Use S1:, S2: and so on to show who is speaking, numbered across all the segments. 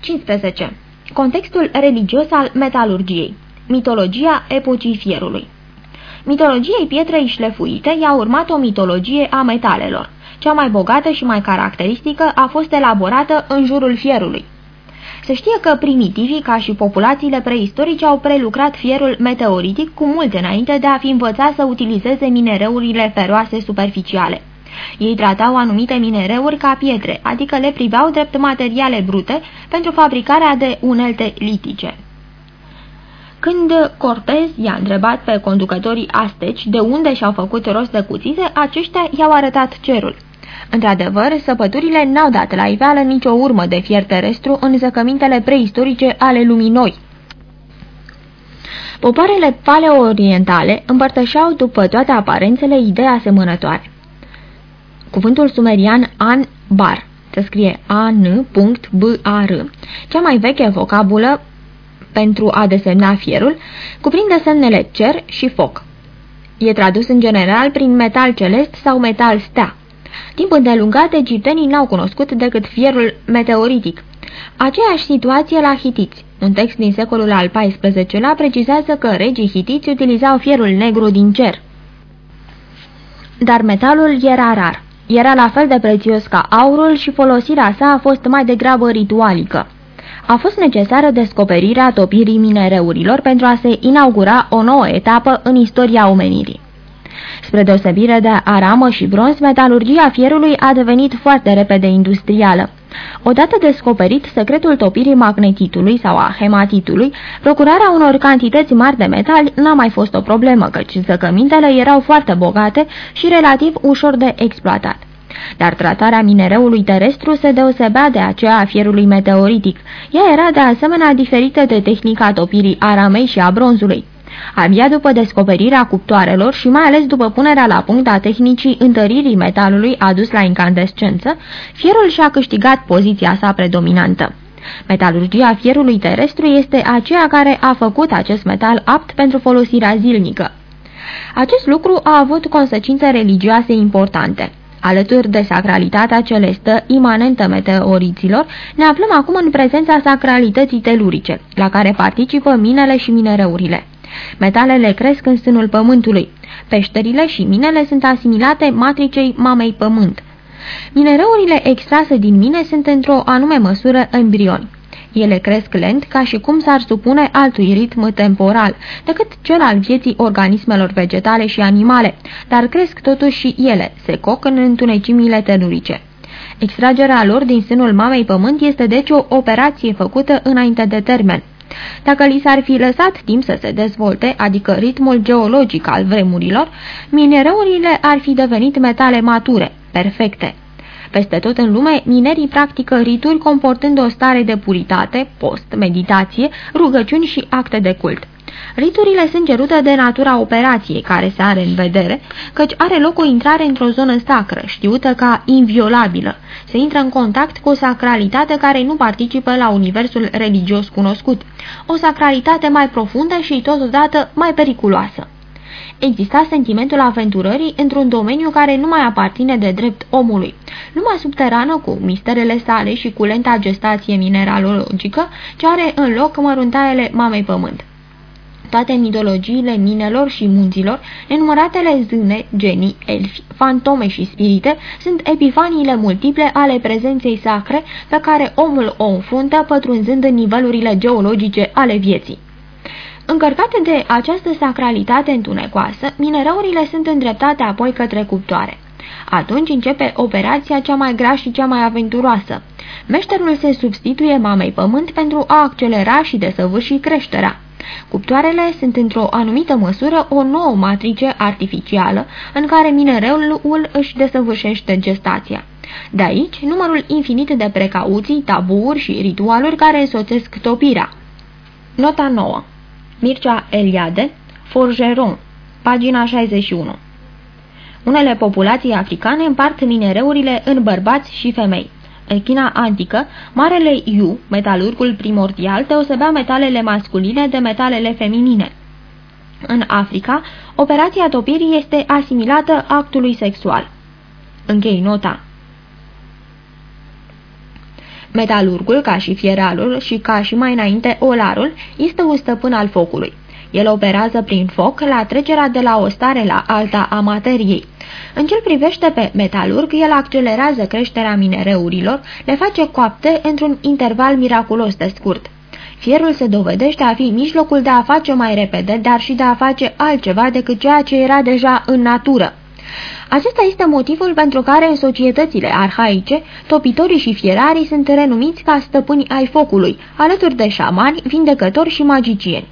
S1: 15. Contextul religios al metalurgiei Mitologia epocii fierului Mitologiei pietrei șlefuite i-a urmat o mitologie a metalelor. Cea mai bogată și mai caracteristică a fost elaborată în jurul fierului. Se știe că primitivii, ca și populațiile preistorice, au prelucrat fierul meteoritic cu mult înainte de a fi învățat să utilizeze minereurile feroase superficiale. Ei tratau anumite minereuri ca pietre, adică le priveau drept materiale brute pentru fabricarea de unelte litice. Când Cortez i-a întrebat pe conducătorii asteci de unde și-au făcut rost de cuțite, aceștia i-au arătat cerul. Într-adevăr, săpăturile n-au dat la iveală nicio urmă de fier terestru în zăcămintele preistorice ale lumii noi. Popoarele paleoorientale împărtășeau după toate aparențele idei asemănătoare. Cuvântul sumerian an-bar se scrie a-n.b-a-r, cea mai veche vocabulă pentru a desemna fierul, cuprinde semnele cer și foc. E tradus în general prin metal celest sau metal stea. Timp îndelungat, egiptenii n-au cunoscut decât fierul meteoritic. Aceeași situație la hitiți. Un text din secolul al XIV-lea precizează că regii hitiți utilizau fierul negru din cer. Dar metalul era rar. Era la fel de prețios ca aurul și folosirea sa a fost mai degrabă ritualică. A fost necesară descoperirea topirii minereurilor pentru a se inaugura o nouă etapă în istoria omenirii. Spre deosebire de aramă și bronz, metalurgia fierului a devenit foarte repede industrială. Odată descoperit secretul topirii magnetitului sau a hematitului, procurarea unor cantități mari de metali n-a mai fost o problemă, căci zăcămintele erau foarte bogate și relativ ușor de exploatat. Dar tratarea minereului terestru se deosebea de aceea a fierului meteoritic. Ea era de asemenea diferită de tehnica topirii aramei și a bronzului. Abia după descoperirea cuptoarelor și mai ales după punerea la punct a tehnicii întăririi metalului adus la incandescență, fierul și-a câștigat poziția sa predominantă. Metalurgia fierului terestru este aceea care a făcut acest metal apt pentru folosirea zilnică. Acest lucru a avut consecințe religioase importante. Alături de sacralitatea celestă imanentă meteoriților, ne aflăm acum în prezența sacralității telurice, la care participă minele și minereurile. Metalele cresc în sânul pământului. Peșterile și minele sunt asimilate matricei mamei pământ. Minereurile extrase din mine sunt într-o anume măsură embrioni. Ele cresc lent ca și cum s-ar supune altui ritm temporal decât cel al vieții organismelor vegetale și animale, dar cresc totuși și ele, se coc în întunecimile telurice. Extragerea lor din sânul mamei pământ este deci o operație făcută înainte de termen. Dacă li s-ar fi lăsat timp să se dezvolte, adică ritmul geologic al vremurilor, minereurile ar fi devenit metale mature, perfecte. Peste tot în lume, minerii practică rituri comportând o stare de puritate, post, meditație, rugăciuni și acte de cult. Riturile sunt cerute de natura operației care se are în vedere, căci are loc o intrare într-o zonă sacră, știută ca inviolabilă. Se intră în contact cu o sacralitate care nu participă la universul religios cunoscut, o sacralitate mai profundă și totodată mai periculoasă exista sentimentul aventurării într-un domeniu care nu mai aparține de drept omului. Lumea subterană cu misterele sale și cu lenta gestație mineralogică ce are în loc măruntaiele mamei pământ. Toate mitologiile minelor și munților, nenumăratele zâne, genii, elfi, fantome și spirite sunt epifaniile multiple ale prezenței sacre pe care omul o înfruntă pătrunzând în nivelurile geologice ale vieții. Încărcate de această sacralitate întunecoasă, minereurile sunt îndreptate apoi către cuptoare. Atunci începe operația cea mai grea și cea mai aventuroasă. Meșterul se substituie mamei pământ pentru a accelera și desăvârși creșterea. Cuptoarele sunt într-o anumită măsură o nouă matrice artificială în care minereul își desăvârșește gestația. De aici, numărul infinit de precauții, tabuuri și ritualuri care însoțesc topirea. Nota 9 Mircea Eliade, Forgeron, pagina 61 Unele populații africane împart minereurile în bărbați și femei. În China antică, Marele Yu, metalurgul primordial, deosebea metalele masculine de metalele feminine. În Africa, operația topirii este asimilată actului sexual. Închei nota. Metalurgul, ca și fieralul și ca și mai înainte olarul, este un stăpân al focului. El operează prin foc la trecerea de la o stare la alta a materiei. În ce privește pe metalurg, el accelerează creșterea minereurilor, le face coapte într-un interval miraculos de scurt. Fierul se dovedește a fi mijlocul de a face mai repede, dar și de a face altceva decât ceea ce era deja în natură. Acesta este motivul pentru care în societățile arhaice, topitorii și fierarii sunt renumiți ca stăpâni ai focului, alături de șamani, vindecători și magicieni.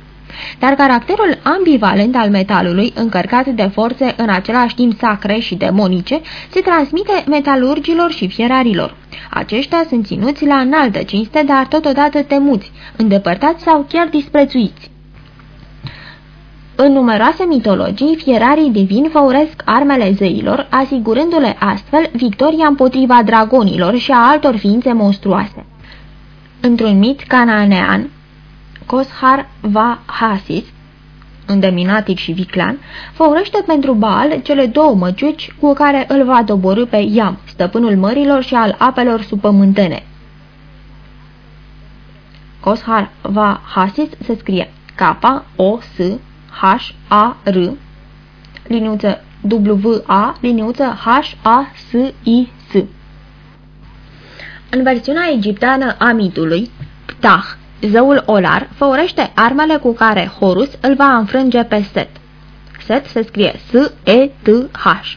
S1: Dar caracterul ambivalent al metalului, încărcat de forțe în același timp sacre și demonice, se transmite metalurgilor și fierarilor. Aceștia sunt ținuți la înaltă cinste, dar totodată temuți, îndepărtați sau chiar disprețuiți. În numeroase mitologii, fierarii divini făuresc armele zeilor, asigurându-le astfel victoria împotriva dragonilor și a altor ființe monstruoase. Într-un mit cananean, Koshar va Hasis, îndeminatic și viclan, făurăște pentru Baal cele două măciuci cu care îl va doborâ pe Iam, stăpânul mărilor și al apelor supământene. Koshar va Hasis se scrie K-O-S-H-A-R, liniuță W-A, liniuță H-A-S-I-S. În versiunea egipteană a mitului, Ptah Zeul Olar făurește armele cu care Horus îl va înfrânge pe Set. Set se scrie S-E-T-H.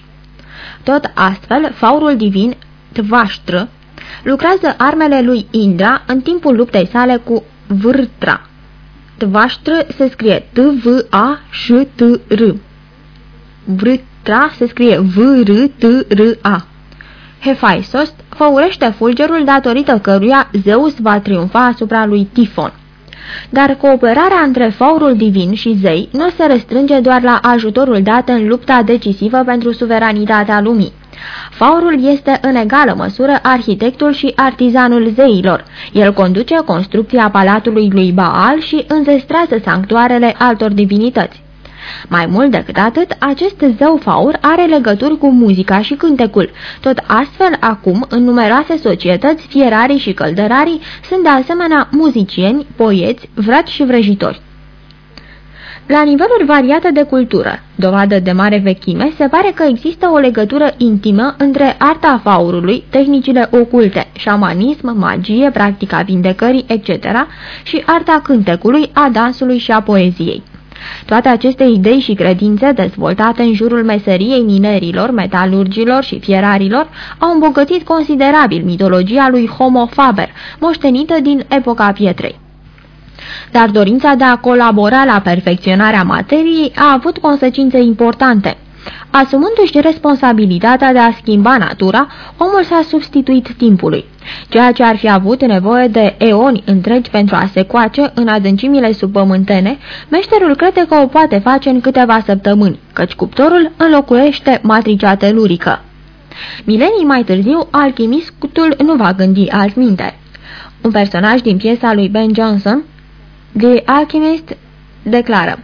S1: Tot astfel, faurul divin Tvaștră lucrează armele lui Indra în timpul luptei sale cu Vrtra. Tvaștră se scrie T-V-A-Ș-T-R. Vrtra se scrie V-R-T-R-A. Hephaistos făurește fulgerul datorită căruia Zeus va triumfa asupra lui Tifon. Dar cooperarea între faurul divin și zei nu se restrânge doar la ajutorul dat în lupta decisivă pentru suveranitatea lumii. Faurul este în egală măsură arhitectul și artizanul zeilor. El conduce construcția palatului lui Baal și înzestrează sanctuarele altor divinități. Mai mult decât atât, acest zeu faur are legături cu muzica și cântecul. Tot astfel, acum, în numeroase societăți, fierarii și căldărarii sunt de asemenea muzicieni, poeți, vraci și vrăjitori. La niveluri variate de cultură, dovadă de mare vechime, se pare că există o legătură intimă între arta faurului, tehnicile oculte, șamanism, magie, practica vindecării, etc. și arta cântecului, a dansului și a poeziei. Toate aceste idei și credințe dezvoltate în jurul meseriei minerilor, metalurgilor și fierarilor au îmbogățit considerabil mitologia lui Homo Faber, moștenită din epoca pietrei. Dar dorința de a colabora la perfecționarea materiei a avut consecințe importante – Asumându-și responsabilitatea de a schimba natura, omul s-a substituit timpului. Ceea ce ar fi avut nevoie de eoni întregi pentru a se coace în adâncimile subpământene, meșterul crede că o poate face în câteva săptămâni, căci cuptorul înlocuiește matricea telurică. Milenii mai târziu, alchimistul nu va gândi altminte. Un personaj din piesa lui Ben Jonson, The Alchemist, declară,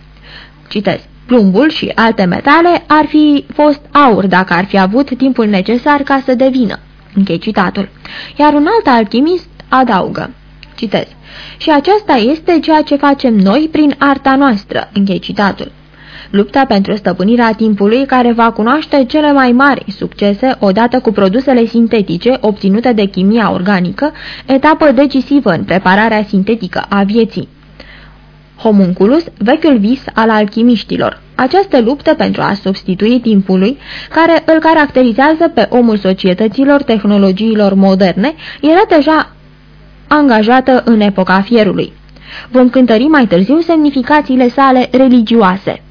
S1: citez, Plumbul și alte metale ar fi fost aur dacă ar fi avut timpul necesar ca să devină. Închei citatul. Iar un alt alchimist adaugă. Citez. Și aceasta este ceea ce facem noi prin arta noastră. Închei citatul. Lupta pentru stăpânirea timpului care va cunoaște cele mai mari succese odată cu produsele sintetice obținute de chimia organică, etapă decisivă în prepararea sintetică a vieții. Homunculus, vechiul vis al alchimiștilor. Această luptă pentru a substitui timpului, care îl caracterizează pe omul societăților tehnologiilor moderne, era deja angajată în epoca fierului. Vom cântări mai târziu semnificațiile sale religioase.